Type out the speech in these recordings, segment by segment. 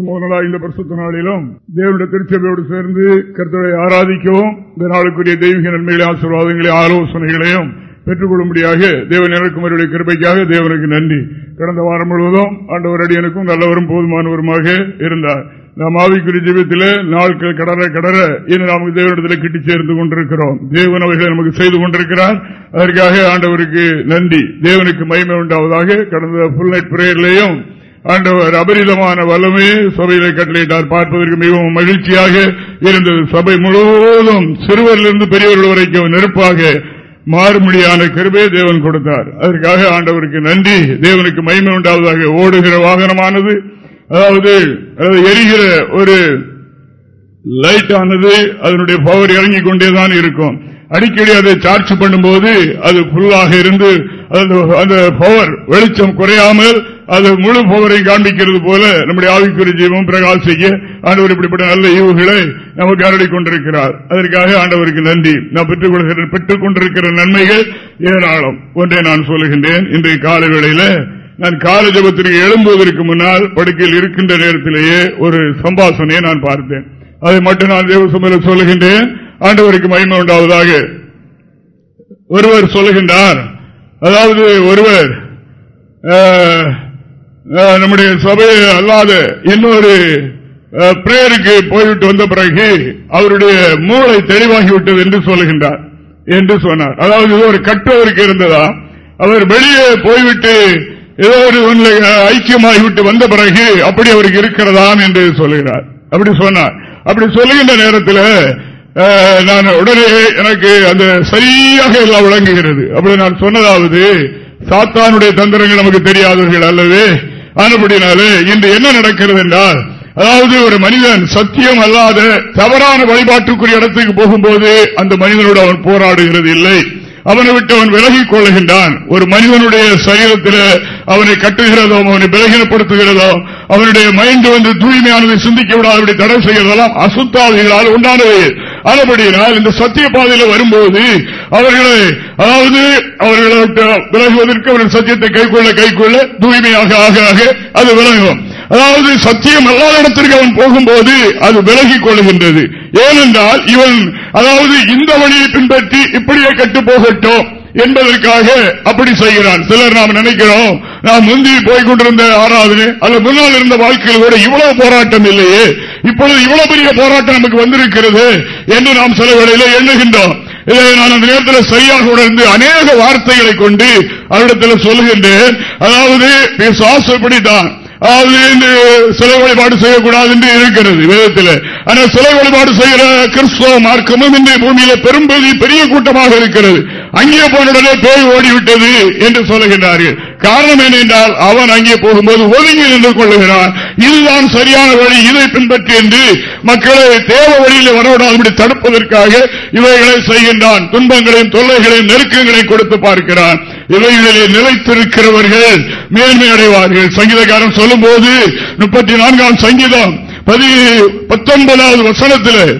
இந்த பரிசுத்த நாளிலும் தேவனுடைய திருச்சபையோடு சேர்ந்து கருத்தரை ஆராதிக்கவும் இந்த நாளுக்குரிய தெய்வீக நன்மைகளை ஆசீர்வாதங்களை ஆலோசனைகளையும் பெற்றுக்கொள்ளும்படியாக தேவன் எனக்கும் அவருடைய கிருப்பைக்காக தேவனுக்கு நன்றி. கடந்த வாரம் முழுவதும் ஆண்டவர் அடியனுக்கும் நல்லவரும் போதுமானவருமாக இருந்தார். நாம் ஆவிக்குரிய ஜீவத்தில் நாட்கள் கடற கடற இன்று நாம் தேவனிடத்தில் கிட்டி சேர்ந்து கொண்டிருக்கிறோம். தேவன் அவைகளை நமக்கு செய்து கொண்டிருக்கிறார். அதற்காக ஆண்டவருக்கு நன்றி. தேவனுக்கு மகிமை உண்டாவதாக கடந்த புல் நைட் பிரேயர்லையும் ஆண்டவர் அபரிதமான வல்லமையை சபையிலே கட்டளையிட்டார். பார்ப்பதற்கு மிகவும் மகிழ்ச்சியாக இருந்தது. சபை முழுவதும் சிறுவரிலிருந்து பெரியவர்கள் வரைக்கும் நெருப்பாக மாறுமொழியான கருவே தேவன் கொடுத்தார். அதற்காக ஆண்டவருக்கு நன்றி. தேவனுக்கு மயிமை உண்டாவதாக ஓடுகிற வாகனமானது அதாவது எரிகிற ஒரு லைட் ஆனது அதனுடைய பவர் இறங்கிக் கொண்டேதான் இருக்கும். அடிக்கடி அதை சார்ஜ் பண்ணும்போது அது புல்லாக இருந்து அந்த பவர் வெளிச்சம் குறையாமல் அது முழு பவரை காண்பிக்கிறது போல நம்முடைய ஆவிக்குரிய ஜீவம் பிரகாசிக்க ஆண்டவர் இப்படிப்பட்ட நல்ல ஈவுகளை நமக்கு அருளி கொண்டிருக்கிறார். அதற்காக ஆண்டவருக்கு நன்றி. நான் பெற்றுக் கொள்கிற பெற்றுக் கொண்டிருக்கிற நன்மைகள் ஏராளம். ஒன்றை நான் சொல்லுகின்றேன். இன்றைய கால வேளையில நான் கால ஜபத்திற்கு எழும்புவதற்கு முன்னால் படுக்கையில் இருக்கின்ற நேரத்திலேயே ஒரு சம்பாசனையை நான் பார்த்தேன். அதை மட்டும் நான் தேவசமையில சொல்லுகின்றேன். ஆண்டவருக்கு மகிமை உண்டாவதாக. ஒருவர் சொல்லுகின்றார். அதாவது ஒருவர் நம்முடைய சபையை அல்லாத இன்னொரு பிரேயருக்கு போய்விட்டு வந்த பிறகு அவருடைய மூளை தெளிவாகிவிட்டது என்று சொல்லுகின்றார் என்று சொன்னார். அதாவது ஒரு கட்டுவதற்கு இருந்ததா? அவர் வெளியே போய்விட்டு ஏதோ ஒரு ஐக்கியமாகிவிட்டு வந்த பிறகு அப்படி அவருக்கு இருக்கிறதா என்று சொல்லுகிறார். அப்படி சொன்னார். அப்படி சொல்லுகின்ற நேரத்தில் நான் உடனே எனக்கு அந்த சரியாக எல்லாம் விளங்குகிறது. அப்படி நான் சொன்னதாவது சாத்தானுடைய தந்திரங்கள் நமக்கு தெரியாதவர்கள் அல்லது ஆனப்படினாலே இன்று என்ன நடக்கிறது என்றால் அதாவது ஒரு மனிதன் சத்தியம் அல்லாத தவறான வழிபாட்டுக்குரிய இடத்துக்கு போகும்போது அந்த மனிதனோடு அவன் போராடுகிறது இல்லை. அவனை விட்டு அவன் விலகிக் கொள்ளுகின்றான். ஒரு மனிதனுடைய சரீரத்தில் அவனை கட்டுகிறதோ அவனை விலகினப்படுத்துகிறதோ அவனுடைய மைண்ட் வந்து தூய்மையானதை சிந்திக்க விடாதபடி தடை செய்கிறதெல்லாம் அசுத்தாதிகளால் உண்டானது. அதுபடியினால் இந்த சத்திய பாதையில் வரும்போது அவர்களை அதாவது அவர்களை விலகுவதற்கு அவர்கள் சத்தியத்தை கைக்கொள்ள கைக்கொள்ள தூய்மையாக ஆக ஆக அது விலகும் அதாவது சத்தியம் எல்லா இடத்திற்கு அவன் போகும்போது அது விலகிக் கொள்கின்றது. ஏனென்றால் இவன் அதாவது இந்த வழியை பின்பற்றி இப்படியே கட்டு போகட்டும். என்பதற்காக அப்படி செய்கிறான். சிலர் நாம் நினைக்கிறோம் நாம் முந்தி போய்கொண்டிருந்த ஆராதனை அல்ல முன்னால் இருந்த வாழ்க்கையில் கூட இவ்வளவு போராட்டம் இல்லையே. இப்பொழுது இவ்வளவு பெரிய போராட்டம் நமக்கு வந்திருக்கிறது என்று நாம் சில வேளையில எண்ணுகின்றோம். இதை நான் அந்த நேரத்தில் சரியாக உணர்ந்து அநேக வார்த்தைகளை கொண்டு அவரிடத்தில் சொல்லுகின்றேன். அதாவது சாசப்படித்தான் அதாவது சிலை வழிபாடு செய்யக்கூடாது என்று இருக்கிறது வேதத்தில். ஆனால் சிலை வழிபாடு செய்கிற கிறிஸ்தவ மார்க்கமும் இன்றைய பூமியில பெரும்பகுதி பெரிய கூட்டமாக இருக்கிறது. அங்கே போனவுடனே பேய் ஓடிவிட்டது என்று சொல்லுகின்றார்கள். காரணம் என்னென்றால் அவன் அங்கே போகும்போது ஒதுங்கி நின்று கொள்ளுகிறான். இதுதான் சரியான வழி இதை பின்பற்றி என்று மக்களை தேவ வழியில் வரவிடாதபடி தடுப்பதற்காக இவைகளை செய்கின்றான். துன்பங்களையும் தொல்லைகளையும் நெருக்கங்களையும் கொடுத்து பார்க்கிறான். இவைகளில் நிலைத்திருக்கிறவர்கள் மேன்மை அடைவார்கள். சங்கீதக்காரன் சொல்லும் போது முப்பத்தி நான்காம் சங்கீதம் பத்தொன்பதாவது வசனத்தில்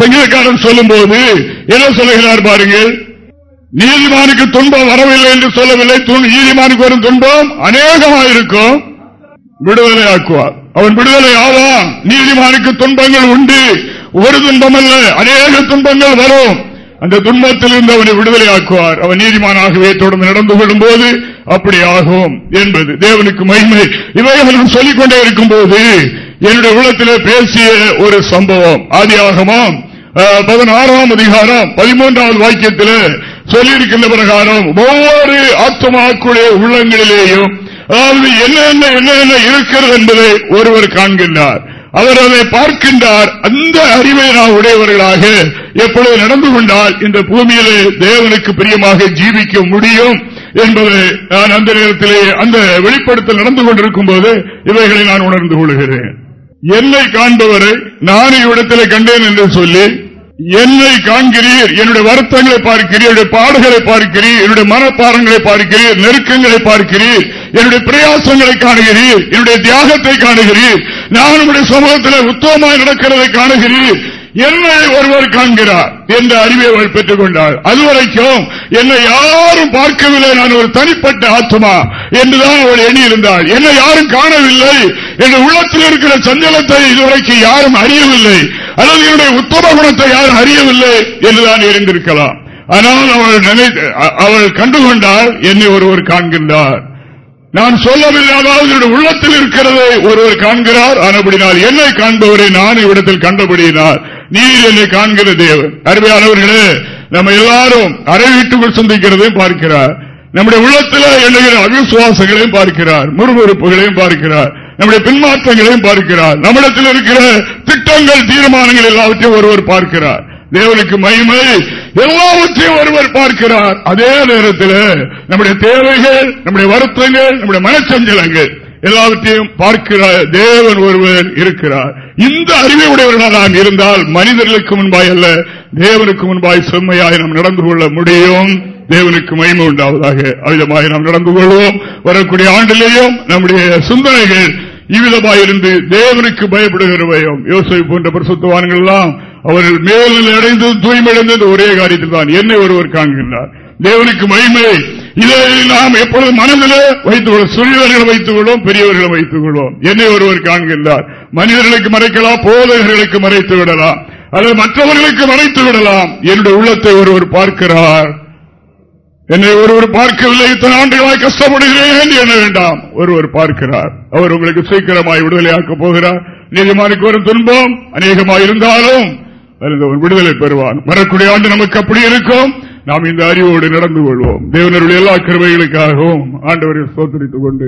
சங்கீதக்காரன் சொல்லும் போது என்ன சொல்லுகிறார் பாருங்கள். நீதிமானுக்கு துன்பம் வரவில்லை என்று சொல்லவில்லை. நீதிமானுக்கு வரும் துன்பம் அநேகமாயிருக்கும். விடுதலை ஆக்குவார் அவன் விடுதலை ஆவான் நீதிமானுக்கு துன்பங்கள் உண்டு. ஒரு துன்பம் அல்ல அநேக துன்பங்கள் வரும். அந்த துன்பத்தில் இருந்து அவனை விடுதலை ஆக்குவார் அவன் நீதிமானாகவே தொடர்ந்து நடந்து கொள்ளும் போது அப்படி ஆகும் என்பது. தேவனுக்கு மகிமை. இவைகளும் சொல்லிக்கொண்டே இருக்கும் போது என்னுடைய உள்ளத்திலே பேசிய ஒரு சம்பவம். ஆதி ஆகமாம் பதினாறாம் அதிகாரம் பதிமூன்றாவது வாக்கியத்தில் சொல்லியிருக்கின்ற பிரகாரம் ஒவ்வொரு ஆத்மாக்குடைய உள்ளங்களிலேயும் அதாவது என்னென்ன என்னென்ன இருக்கிறது என்பதை ஒருவர் காண்கின்றார். அவர் அதை பார்க்கின்றார். அந்த அறிவை நாம் உடையவர்களாக எப்பொழுது நடந்து கொண்டால் இந்த பூமியிலே தேவனுக்கு பிரியமாக ஜீவிக்க முடியும் என்பதை நான் அந்த நேரத்திலே அந்த வெளிப்படுத்தல் நடந்து கொண்டிருக்கும் போது இவைகளை நான் உணர்ந்து கொள்கிறேன். என்னை காண்பவரை நான் இவ்விடத்திலே கண்டேன் என்று சொல்லி என்னை காண்கிறீர் என்னுடைய வருத்தங்களை பார்க்கிறீர் என்னுடைய பாடுகளை பார்க்கிறீர் என்னுடைய மனப்பாரங்களை பார்க்கிறீர் நெருக்கங்களை பார்க்கிறீர் என்னுடைய பிரயாசங்களை காணுகிறீர் என்னுடைய தியாகத்தை காணுகிறீர் நான் உடைய சமூகத்தில் உத்தமமாய் நடக்கிறதை காணுகிறீர் என்னை ஒருவர் காண்கிறார் என்ற அறிவை அவள் பெற்றுக் கொண்டாள் அதுவரைக்கும் என்னை யாரும் பார்க்கவில்லை. நான் ஒரு தனிப்பட்ட ஆத்மா என்றுதான் அவள் எண்ணியிருந்தாள் என்னை யாரும் காணவில்லை என்ற உள்ளத்தில் இருக்கிற சஞ்சலத்தை இதுவரைக்கும் யாரும் அறியவில்லை. அல்லது என்னுடைய உத்தம குணத்தை யாரும் அறியவில்லை என்றுதான் இருந்திருக்கலாம். ஆனால் அவள் நினைத்து அவள் கண்டுகொண்டால் என்னை ஒருவர் காண்கின்றார். நான் சொல்லவில்லை அதாவது உள்ளத்தில் இருக்கிறதை ஒருவர் காண்கிறார். ஆனபடினால் என்னை காண்பவரை நான் இவ்விடத்தில் கண்டபடியினார் நீர் என்னை காண்கிற தேவன். அருமையானவர்களே நம்ம எல்லாரும் அரை வீட்டுக்குள் சிந்திக்கிறதையும் பார்க்கிறார். நம்முடைய உள்ளத்தில் எழுகிற அவிசுவாசங்களையும் பார்க்கிறார். முறுமுறுப்புகளையும் பார்க்கிறார். நம்முடைய பின்மாற்றங்களையும் பார்க்கிறார். நம்மிடத்தில் இருக்கிற திட்டங்கள் தீர்மானங்கள் எல்லாவற்றையும் ஒருவர் பார்க்கிறார். தேவனுக்கு மகிமை. எல்லாவற்றையும் ஒருவர் பார்க்கிறார். அதே நேரத்தில் நம்முடைய தேவைகள் நம்முடைய வருத்தங்கள் நம்முடைய மனச்சஞ்சலங்கள் எல்லாவற்றையும் பார்க்கிற தேவன் ஒருவர் இருக்கிறார். இந்த அறிவை உடையவர்களாக நாம் இருந்தால் மனிதர்களுக்கு முன்பாய் அல்ல தேவனுக்கு முன்பாய் செம்மையாய் நாம் நடந்து கொள்ள முடியும். தேவனுக்கு மகிமை உண்டாவதாக அவிதமாக நாம் நடந்து கொள்வோம். வரக்கூடிய ஆண்டிலேயும் நம்முடைய சிந்தனைகள் இவ்விதமாயிருந்து தேவனுக்கு பயப்படுகிறவையும். யோசனை போன்ற பிரசுத்தவான்கள் எல்லாம் அவர்கள் மேல்நிலை அடைந்தது தூய்மையடைந்தது ஒரே காரியத்தில் தான் என்னை ஒருவர் காண்கின்றார். தேவனுக்கு மகிமை. இதை நாம் எப்பொழுது மனதில் வைத்துக் கொள்ளும் சிறியவர்களை வைத்துக் கொள்வோம் பெரியவர்களை வைத்துக் கொள்வோம் என்னை ஒருவர் காண்கின்றார். மனிதர்களுக்கு மறைக்கலாம் போதகர்களுக்கு மறைத்து விடலாம். அல்லது மற்றவர்களுக்கு மறைத்து விடலாம். என்னுடைய உள்ளத்தை ஒருவர் பார்க்கிறார். என்னை ஒருவர் பார்க்கவில்லை. இத்தனை ஆண்டுகளாய் கஷ்டப்படுகிறேன். என வேண்டாம்? ஒருவர் பார்க்கிறார். அவர் உங்களுக்கு சீக்கிரமாய் விடுதலையாக்கப் போகிறார். நீதிமானுக்கு ஒரு துன்பம் அநேகமாக இருந்தாலும் விடுதலை பெறுவான். வரக்கூடிய ஆண்டு நமக்கு அப்படி இருக்கும். நாம் இந்த அறிவோடு நடந்து கொள்வோம். தேவனருடைய எல்லா கருவைகளுக்காகவும் ஆண்டவரை சோதரித்துக் கொண்டு